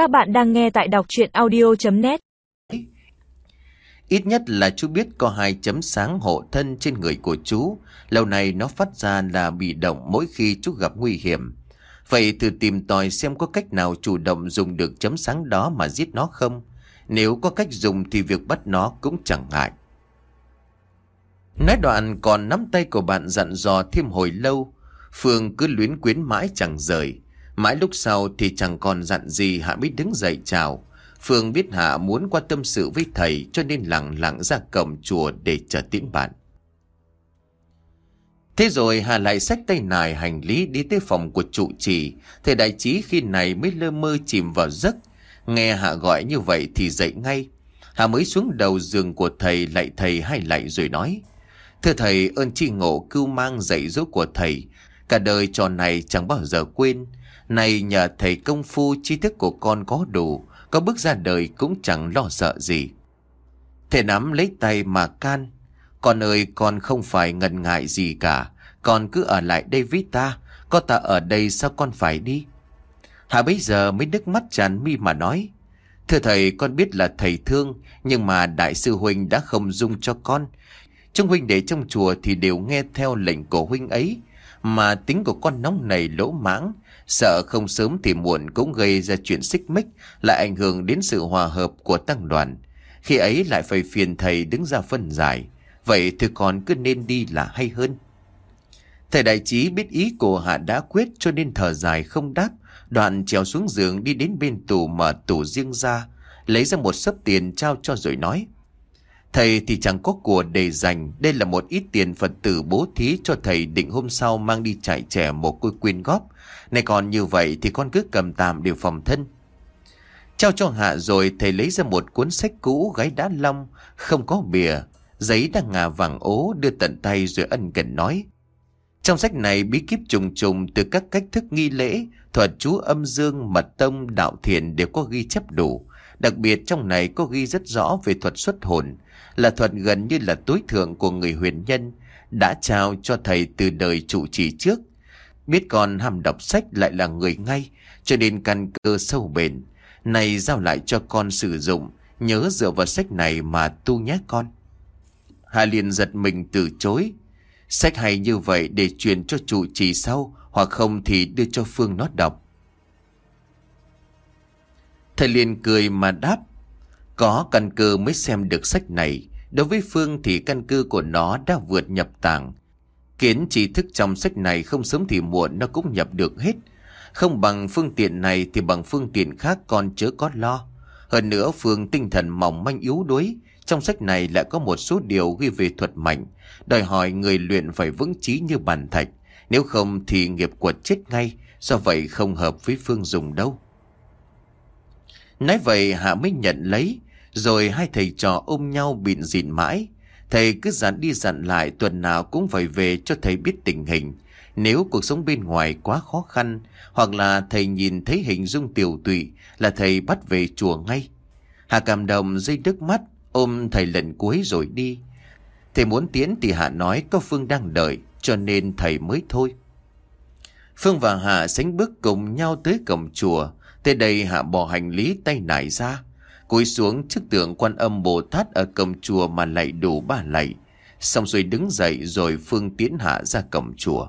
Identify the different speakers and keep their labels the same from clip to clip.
Speaker 1: Các bạn đang nghe tại đọc chuyện audio.net
Speaker 2: Ít nhất là chú biết có hai chấm sáng hộ thân trên người của chú. Lâu nay nó phát ra là bị động mỗi khi chú gặp nguy hiểm. Vậy thử tìm tòi xem có cách nào chủ động dùng được chấm sáng đó mà giết nó không? Nếu có cách dùng thì việc bắt nó cũng chẳng ngại. Nói đoạn còn nắm tay của bạn dặn dò thêm hồi lâu. Phương cứ luyến quyến mãi chẳng rời. Mãi lúc sau thì chẳng còn dặn gì Hạ mới đứng dậy chào. Phương biết Hạ muốn qua tâm sự với thầy cho nên lặng lặng ra cổng chùa để chờ tiễn bạn. Thế rồi Hà lại xách tay nài hành lý đi tới phòng của trụ trì. Thầy đại trí khi này mới lơ mơ chìm vào giấc. Nghe Hạ gọi như vậy thì dậy ngay. Hà mới xuống đầu giường của thầy lại thầy hay lại rồi nói. Thưa thầy, ơn tri ngộ cưu mang dạy dỗ của thầy. Cả đời trò này chẳng bao giờ quên. Này nhờ thầy công phu, tri thức của con có đủ. Có bước ra đời cũng chẳng lo sợ gì. Thầy nắm lấy tay mà can. Con ơi, con không phải ngần ngại gì cả. Con cứ ở lại đây với ta. Có ta ở đây sao con phải đi? Hà bây giờ mới nước mắt tràn mi mà nói. Thưa thầy, con biết là thầy thương. Nhưng mà đại sư Huynh đã không dung cho con. Trong huynh đệ trong chùa thì đều nghe theo lệnh của huynh ấy. Mà tính của con nóng này lỗ mãng. Sợ không sớm thì muộn cũng gây ra chuyện xích mích. Lại ảnh hưởng đến sự hòa hợp của tăng đoàn. Khi ấy lại phải phiền thầy đứng ra phân giải. Vậy thì con cứ nên đi là hay hơn. Thầy đại trí biết ý của Hạ đã quyết cho nên thở dài không đáp. Đoạn trèo xuống giường đi đến bên tủ mở tủ riêng ra. Lấy ra một sấp tiền trao cho rồi nói. Thầy thì chẳng có của để dành. Đây là một ít tiền Phật tử bố thí cho thầy định hôm sau mang đi trải trẻ một côi quyên góp. Này còn như vậy thì con cứ cầm tạm điều phòng thân. Trao cho Hạ rồi thầy lấy ra một cuốn sách cũ gáy đá long, không có bìa. Giấy đang ngà vàng ố đưa tận tay rồi ân cần nói. Trong sách này bí kíp trùng trùng từ các cách thức nghi lễ, thuật chú âm dương, mật tông, đạo thiền đều có ghi chép đủ. Đặc biệt trong này có ghi rất rõ về thuật xuất hồn, là thuật gần như là tối thượng của người huyền nhân, đã trao cho thầy từ đời trụ trì trước. Biết con ham đọc sách lại là người ngay, cho nên căn cơ sâu bền. Này giao lại cho con sử dụng, nhớ dựa vào sách này mà tu nhé con. Hà liền giật mình từ chối. Sách hay như vậy để truyền cho trụ trì sau, hoặc không thì đưa cho Phương nó đọc. Thầy liền cười mà đáp. Có căn cơ mới xem được sách này. Đối với Phương thì căn cơ của nó đã vượt nhập tàng. Kiến trí thức trong sách này không sớm thì muộn nó cũng nhập được hết. Không bằng phương tiện này thì bằng phương tiện khác còn chớ có lo. Hơn nữa Phương tinh thần mỏng manh yếu đuối. Trong sách này lại có một số điều ghi về thuật mạnh. Đòi hỏi người luyện phải vững trí như bàn thạch. Nếu không thì nghiệp quật chết ngay. Do vậy không hợp với Phương dùng đâu. Nói vậy Hạ mới nhận lấy. Rồi hai thầy trò ôm nhau bịn dịn mãi. Thầy cứ dặn đi dặn lại tuần nào cũng phải về cho thầy biết tình hình. Nếu cuộc sống bên ngoài quá khó khăn, hoặc là thầy nhìn thấy hình dung tiểu tụy, là thầy bắt về chùa ngay. Hạ cảm động dây nước mắt, ôm thầy lần cuối rồi đi. Thầy muốn tiến thì Hạ nói có Phương đang đợi, cho nên thầy mới thôi. Phương và Hạ sánh bước cùng nhau tới cổng chùa. Tới đây Hạ bỏ hành lý tay nải ra cúi xuống trước tượng quan âm Bồ Tát ở cổng chùa mà lạy đủ ba lạy. Xong rồi đứng dậy rồi Phương tiến Hạ ra cổng chùa.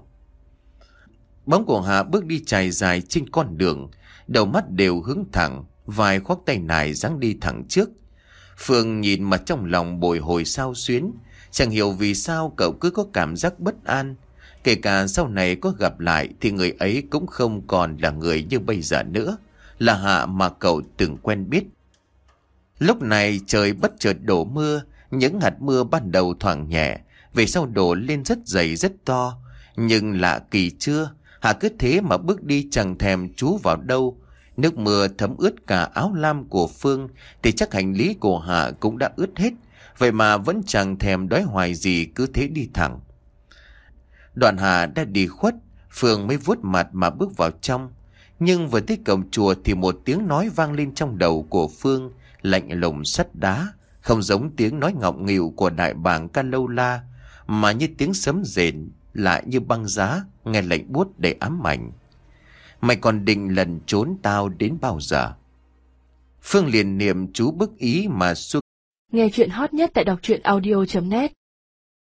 Speaker 2: Bóng của Hạ bước đi trải dài trên con đường, đầu mắt đều hướng thẳng, vài khoác tay nải dáng đi thẳng trước. Phương nhìn mà trong lòng bồi hồi sao xuyến, chẳng hiểu vì sao cậu cứ có cảm giác bất an. Kể cả sau này có gặp lại thì người ấy cũng không còn là người như bây giờ nữa, là Hạ mà cậu từng quen biết. Lúc này trời bất chợt đổ mưa, những hạt mưa ban đầu thoảng nhẹ, về sau đổ lên rất dày rất to. Nhưng lạ kỳ chưa, Hạ cứ thế mà bước đi chẳng thèm chú vào đâu. Nước mưa thấm ướt cả áo lam của Phương thì chắc hành lý của Hạ cũng đã ướt hết. Vậy mà vẫn chẳng thèm đói hoài gì cứ thế đi thẳng. Đoạn hà đã đi khuất, Phương mới vuốt mặt mà bước vào trong. Nhưng vừa tới cổng chùa thì một tiếng nói vang lên trong đầu của Phương lạnh lùng sắt đá, không giống tiếng nói ngọng nghịu của đại bàng ca lâu la, mà như tiếng sấm rền, lại như băng giá, nghe lệnh buốt để ám ảnh. Mày còn định lần trốn tao đến bao giờ? Phương liền niệm chú bức ý mà xuống.
Speaker 3: Nghe chuyện hot nhất tại đọc truyện audio.net